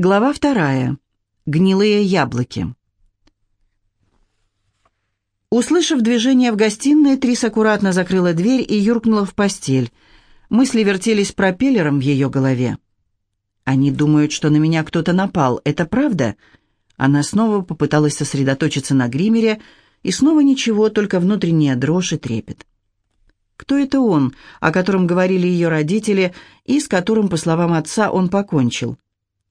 Глава вторая. Гнилые яблоки. Услышав движение в гостиной, Трис аккуратно закрыла дверь и юркнула в постель. Мысли вертелись пропеллером в ее голове. «Они думают, что на меня кто-то напал. Это правда?» Она снова попыталась сосредоточиться на гримере, и снова ничего, только внутренняя дрожь и трепет. Кто это он, о котором говорили ее родители, и с которым, по словам отца, он покончил?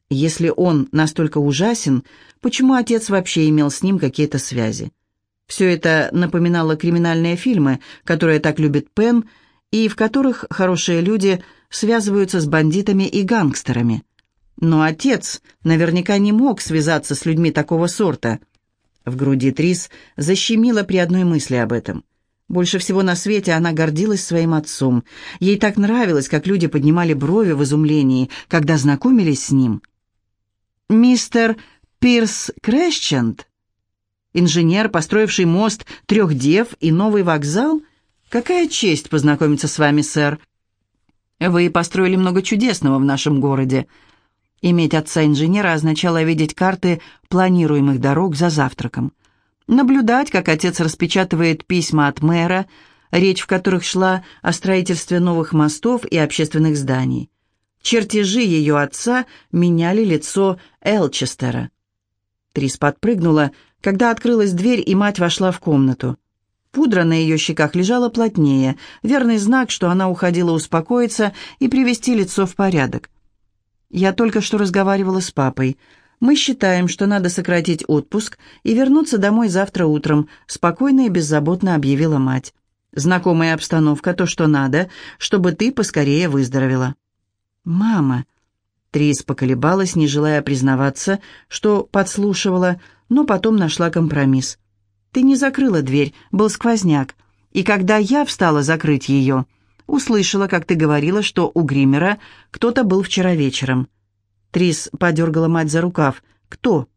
Если он настолько ужасен, почему отец вообще имел с ним какие-то связи? Все это напоминало криминальные фильмы, которые так любит Пен, и в которых хорошие люди связываются с бандитами и гангстерами. Но отец наверняка не мог связаться с людьми такого сорта. В груди Трис защемило при одной мысли об этом. Больше всего на свете она гордилась своим отцом. Ей так нравилось, как люди поднимали брови в изумлении, когда знакомились с ним – «Мистер Пирс Крэшчент? Инженер, построивший мост трех дев и новый вокзал? Какая честь познакомиться с вами, сэр. Вы построили много чудесного в нашем городе». Иметь отца-инженера означало видеть карты планируемых дорог за завтраком. Наблюдать, как отец распечатывает письма от мэра, речь в которых шла о строительстве новых мостов и общественных зданий. Чертежи ее отца меняли лицо Элчестера. Трис подпрыгнула, когда открылась дверь, и мать вошла в комнату. Пудра на ее щеках лежала плотнее, верный знак, что она уходила успокоиться и привести лицо в порядок. «Я только что разговаривала с папой. Мы считаем, что надо сократить отпуск и вернуться домой завтра утром», спокойно и беззаботно объявила мать. «Знакомая обстановка, то, что надо, чтобы ты поскорее выздоровела». «Мама!» Трис поколебалась, не желая признаваться, что подслушивала, но потом нашла компромисс. «Ты не закрыла дверь, был сквозняк, и когда я встала закрыть ее, услышала, как ты говорила, что у гримера кто-то был вчера вечером». Трис подергала мать за рукав. «Кто?»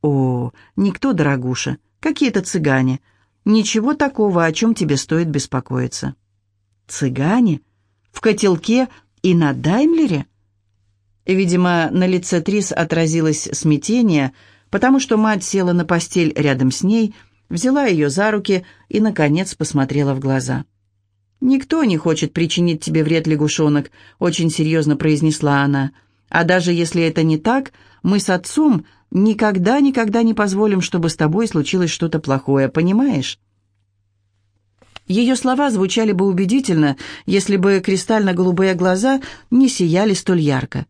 «О, никто, дорогуша, какие-то цыгане. Ничего такого, о чем тебе стоит беспокоиться». «Цыгане? В котелке и на Даймлере? Видимо, на лице Трис отразилось смятение, потому что мать села на постель рядом с ней, взяла ее за руки и, наконец, посмотрела в глаза. «Никто не хочет причинить тебе вред, лягушонок», — очень серьезно произнесла она. «А даже если это не так, мы с отцом никогда-никогда не позволим, чтобы с тобой случилось что-то плохое, понимаешь?» Ее слова звучали бы убедительно, если бы кристально-голубые глаза не сияли столь ярко.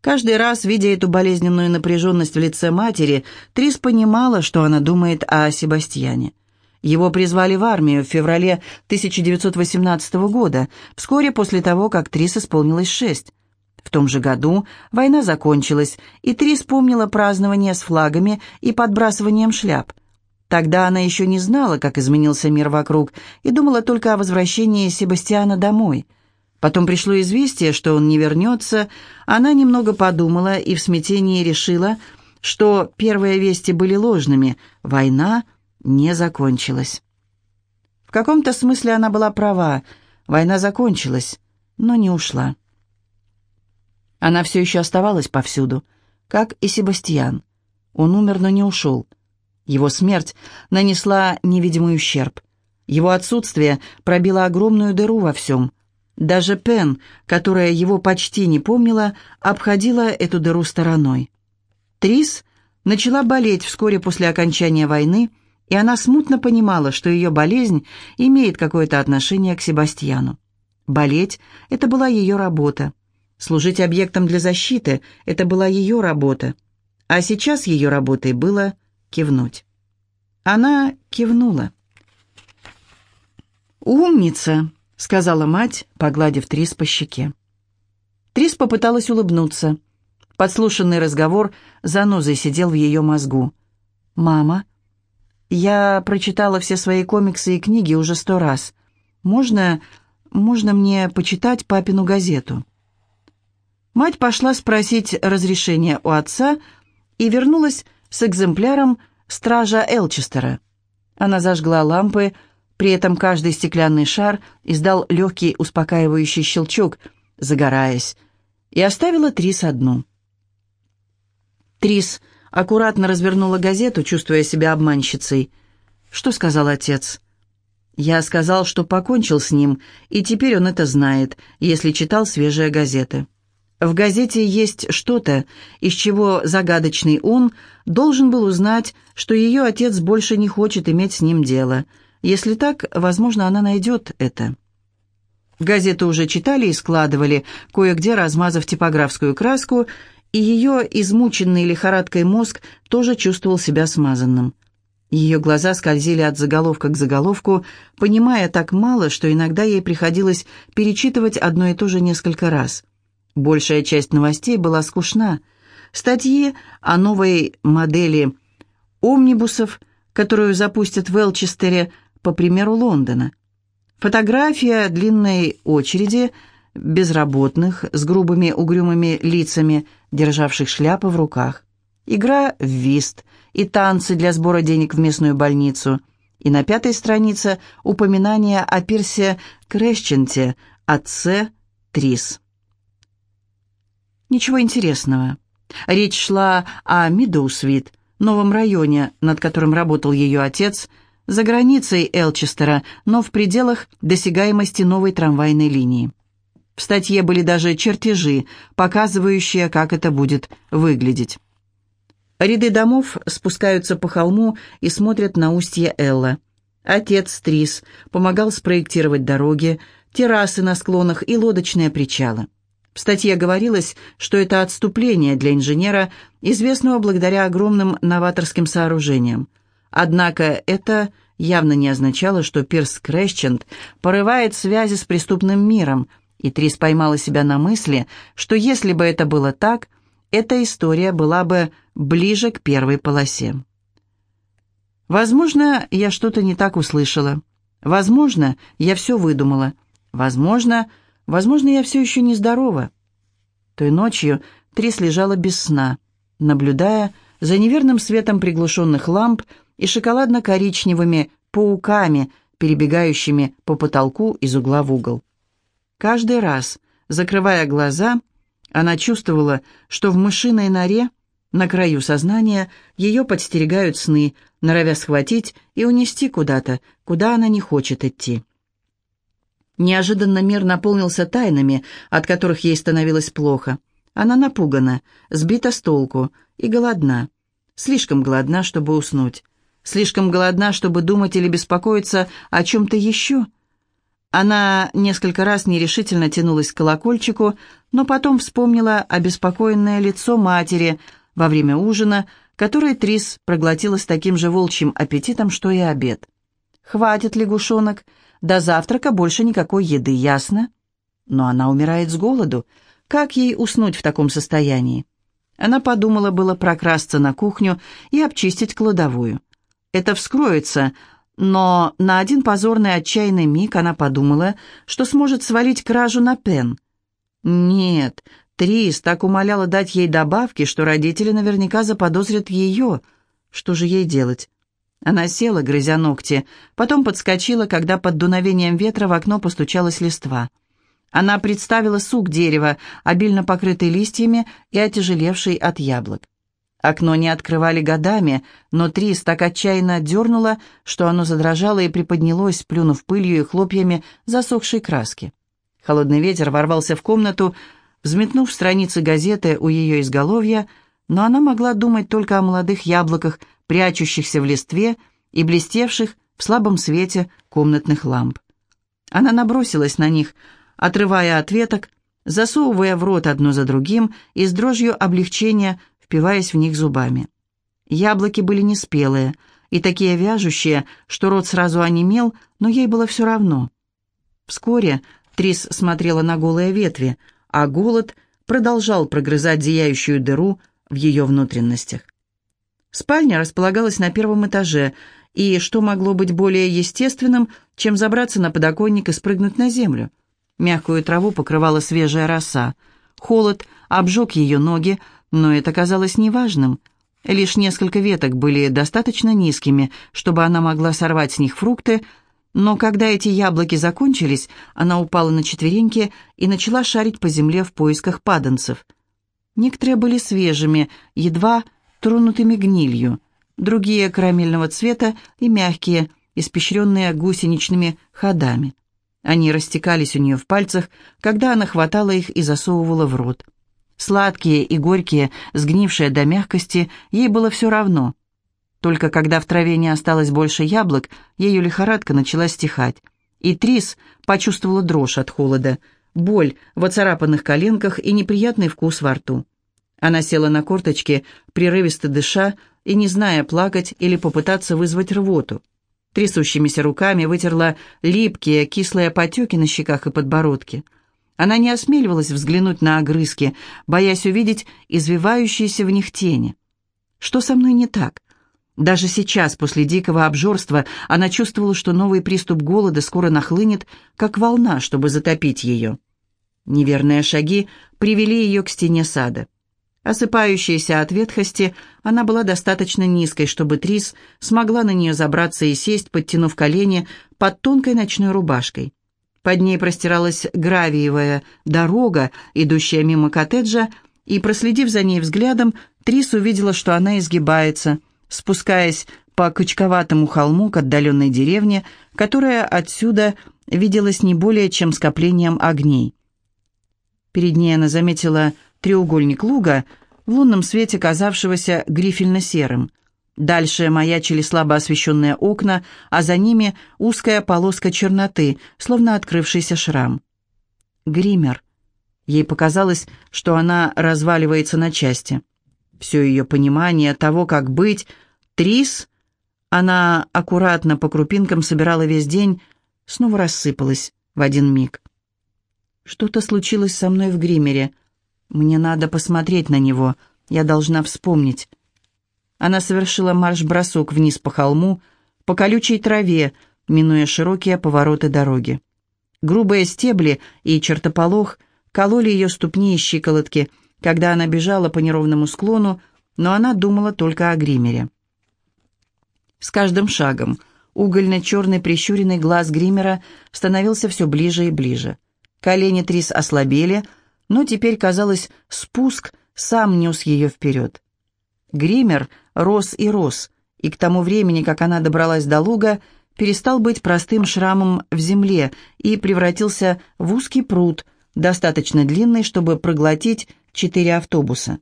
Каждый раз, видя эту болезненную напряженность в лице матери, Трис понимала, что она думает о Себастьяне. Его призвали в армию в феврале 1918 года, вскоре после того, как Трис исполнилось шесть. В том же году война закончилась, и Трис помнила празднование с флагами и подбрасыванием шляп – Тогда она еще не знала, как изменился мир вокруг, и думала только о возвращении Себастьяна домой. Потом пришло известие, что он не вернется. Она немного подумала и в смятении решила, что первые вести были ложными. Война не закончилась. В каком-то смысле она была права. Война закончилась, но не ушла. Она все еще оставалась повсюду, как и Себастьян. Он умер, но не ушел. Его смерть нанесла невидимый ущерб. Его отсутствие пробило огромную дыру во всем. Даже Пен, которая его почти не помнила, обходила эту дыру стороной. Трис начала болеть вскоре после окончания войны, и она смутно понимала, что ее болезнь имеет какое-то отношение к Себастьяну. Болеть — это была ее работа. Служить объектом для защиты — это была ее работа. А сейчас ее работой было кивнуть. Она кивнула. «Умница», — сказала мать, погладив Трис по щеке. Трис попыталась улыбнуться. Подслушанный разговор занозой сидел в ее мозгу. «Мама, я прочитала все свои комиксы и книги уже сто раз. Можно, можно мне почитать папину газету?» Мать пошла спросить разрешения у отца и вернулась с экземпляром «Стража Элчестера». Она зажгла лампы, при этом каждый стеклянный шар издал легкий успокаивающий щелчок, загораясь, и оставила Трис одну. Трис аккуратно развернула газету, чувствуя себя обманщицей. «Что сказал отец?» «Я сказал, что покончил с ним, и теперь он это знает, если читал свежие газеты». В газете есть что-то, из чего загадочный он должен был узнать, что ее отец больше не хочет иметь с ним дело. Если так, возможно, она найдет это. Газету уже читали и складывали, кое-где размазав типографскую краску, и ее измученный лихорадкой мозг тоже чувствовал себя смазанным. Ее глаза скользили от заголовка к заголовку, понимая так мало, что иногда ей приходилось перечитывать одно и то же несколько раз – Большая часть новостей была скучна. Статьи о новой модели омнибусов, которую запустят в Элчестере, по примеру Лондона. Фотография длинной очереди безработных с грубыми угрюмыми лицами, державших шляпы в руках. Игра в вист и танцы для сбора денег в местную больницу. И на пятой странице упоминание о Пирсе Крещенте, отце Трис. Ничего интересного. Речь шла о Мидоусвит, новом районе, над которым работал ее отец, за границей Элчестера, но в пределах досягаемости новой трамвайной линии. В статье были даже чертежи, показывающие, как это будет выглядеть. Ряды домов спускаются по холму и смотрят на устье Элла. Отец Трис помогал спроектировать дороги, террасы на склонах и лодочные причалы. В статье говорилось, что это отступление для инженера, известного благодаря огромным новаторским сооружениям. Однако это явно не означало, что Пирс Крэсчент порывает связи с преступным миром, и Трис поймала себя на мысли, что если бы это было так, эта история была бы ближе к первой полосе. Возможно, я что-то не так услышала. Возможно, я все выдумала. Возможно, Возможно, я все еще нездорова. Той ночью Трис лежала без сна, наблюдая за неверным светом приглушенных ламп и шоколадно-коричневыми пауками, перебегающими по потолку из угла в угол. Каждый раз, закрывая глаза, она чувствовала, что в мышиной норе, на краю сознания, ее подстерегают сны, норовя схватить и унести куда-то, куда она не хочет идти. Неожиданно мир наполнился тайнами, от которых ей становилось плохо. Она напугана, сбита с толку и голодна. Слишком голодна, чтобы уснуть. Слишком голодна, чтобы думать или беспокоиться о чем-то еще. Она несколько раз нерешительно тянулась к колокольчику, но потом вспомнила обеспокоенное лицо матери во время ужина, который Трис проглотила с таким же волчьим аппетитом, что и обед. «Хватит, лягушонок!» До завтрака больше никакой еды, ясно? Но она умирает с голоду. Как ей уснуть в таком состоянии? Она подумала было прокрасться на кухню и обчистить кладовую. Это вскроется, но на один позорный отчаянный миг она подумала, что сможет свалить кражу на Пен. Нет, Трис так умоляла дать ей добавки, что родители наверняка заподозрят ее. Что же ей делать? Она села, грызя ногти, потом подскочила, когда под дуновением ветра в окно постучалась листва. Она представила сук дерева, обильно покрытый листьями и отяжелевший от яблок. Окно не открывали годами, но Трис так отчаянно дернула, что оно задрожало и приподнялось, плюнув пылью и хлопьями засохшей краски. Холодный ветер ворвался в комнату, взметнув страницы газеты у ее изголовья, но она могла думать только о молодых яблоках, прячущихся в листве и блестевших в слабом свете комнатных ламп. Она набросилась на них, отрывая от веток, засовывая в рот одно за другим и с дрожью облегчения впиваясь в них зубами. Яблоки были неспелые и такие вяжущие, что рот сразу онемел, но ей было все равно. Вскоре Трис смотрела на голые ветви, а голод продолжал прогрызать зияющую дыру в ее внутренностях. Спальня располагалась на первом этаже, и что могло быть более естественным, чем забраться на подоконник и спрыгнуть на землю? Мягкую траву покрывала свежая роса. Холод обжег ее ноги, но это казалось неважным. Лишь несколько веток были достаточно низкими, чтобы она могла сорвать с них фрукты, но когда эти яблоки закончились, она упала на четвереньки и начала шарить по земле в поисках паданцев. Некоторые были свежими, едва тронутыми гнилью, другие карамельного цвета и мягкие, испещренные гусеничными ходами. Они растекались у нее в пальцах, когда она хватала их и засовывала в рот. Сладкие и горькие, сгнившие до мягкости, ей было все равно. Только когда в траве не осталось больше яблок, ее лихорадка начала стихать. И Трис почувствовала дрожь от холода, боль в оцарапанных коленках и неприятный вкус во рту. Она села на корточки, прерывисто дыша и не зная, плакать или попытаться вызвать рвоту. Трясущимися руками вытерла липкие, кислые потеки на щеках и подбородке. Она не осмеливалась взглянуть на огрызки, боясь увидеть извивающиеся в них тени. Что со мной не так? Даже сейчас, после дикого обжорства, она чувствовала, что новый приступ голода скоро нахлынет, как волна, чтобы затопить ее. Неверные шаги привели ее к стене сада. Осыпающаяся от ветхости, она была достаточно низкой, чтобы Трис смогла на нее забраться и сесть, подтянув колени под тонкой ночной рубашкой. Под ней простиралась гравиевая дорога, идущая мимо коттеджа, и, проследив за ней взглядом, Трис увидела, что она изгибается, спускаясь по качковатому холму к отдаленной деревне, которая отсюда виделась не более чем скоплением огней. Перед ней она заметила треугольник луга, в лунном свете казавшегося грифельно-серым. Дальше маячили слабо освещенные окна, а за ними узкая полоска черноты, словно открывшийся шрам. Гример. Ей показалось, что она разваливается на части. Все ее понимание того, как быть, Трис, она аккуратно по крупинкам собирала весь день, снова рассыпалась в один миг. Что-то случилось со мной в гримере — мне надо посмотреть на него. Я должна вспомнить. Она совершила марш-бросок вниз по холму, по колючей траве, минуя широкие повороты дороги. Грубые стебли и чертополох кололи ее ступни и щиколотки, когда она бежала по неровному склону, но она думала только о гримере. С каждым шагом угольно-черный прищуренный глаз гримера становился все ближе и ближе. Колени Трис ослабели, но теперь, казалось, спуск сам нес ее вперед. Гример рос и рос, и к тому времени, как она добралась до луга, перестал быть простым шрамом в земле и превратился в узкий пруд, достаточно длинный, чтобы проглотить четыре автобуса.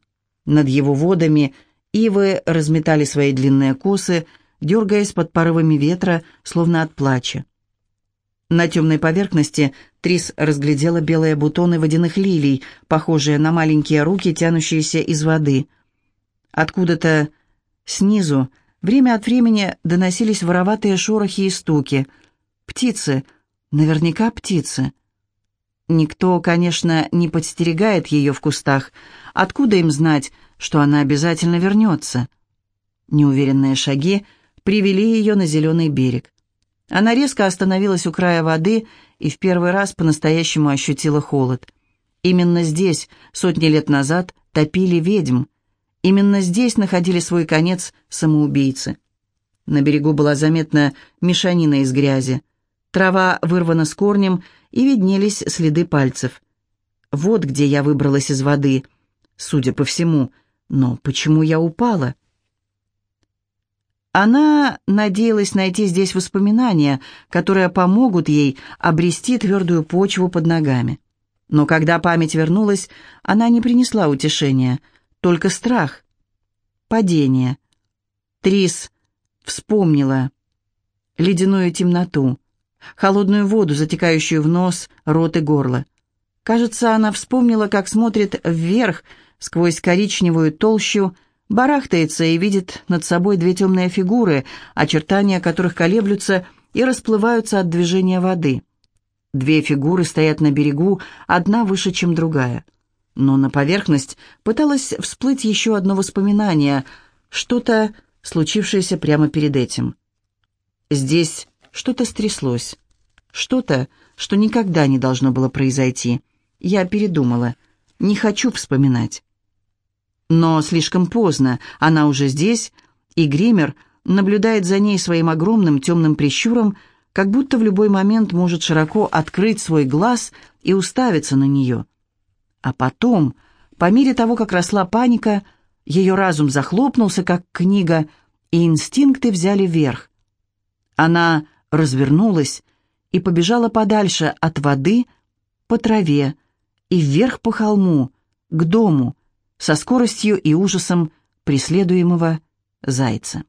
Над его водами ивы разметали свои длинные косы, дергаясь под порывами ветра, словно от плача. На темной поверхности Трис разглядела белые бутоны водяных лилий, похожие на маленькие руки, тянущиеся из воды. Откуда-то снизу время от времени доносились вороватые шорохи и стуки. Птицы, наверняка птицы. Никто, конечно, не подстерегает ее в кустах. Откуда им знать, что она обязательно вернется? Неуверенные шаги привели ее на зеленый берег. Она резко остановилась у края воды и в первый раз по-настоящему ощутила холод. Именно здесь, сотни лет назад, топили ведьм. Именно здесь находили свой конец самоубийцы. На берегу была заметна мешанина из грязи. Трава вырвана с корнем, и виднелись следы пальцев. Вот где я выбралась из воды, судя по всему. Но почему я упала? Она надеялась найти здесь воспоминания, которые помогут ей обрести твердую почву под ногами. Но когда память вернулась, она не принесла утешения, только страх. Падение. Трис вспомнила ледяную темноту, холодную воду, затекающую в нос, рот и горло. Кажется, она вспомнила, как смотрит вверх сквозь коричневую толщу барахтается и видит над собой две темные фигуры, очертания которых колеблются и расплываются от движения воды. Две фигуры стоят на берегу, одна выше, чем другая. Но на поверхность пыталось всплыть еще одно воспоминание, что-то, случившееся прямо перед этим. Здесь что-то стряслось, что-то, что никогда не должно было произойти. Я передумала, не хочу вспоминать. Но слишком поздно, она уже здесь, и гример наблюдает за ней своим огромным темным прищуром, как будто в любой момент может широко открыть свой глаз и уставиться на нее. А потом, По мере того, как росла паника, ее разум захлопнулся, как книга, и инстинкты взяли верх. Она развернулась и побежала подальше от воды, по траве и вверх по холму, к дому, со скоростью и ужасом преследуемого зайца.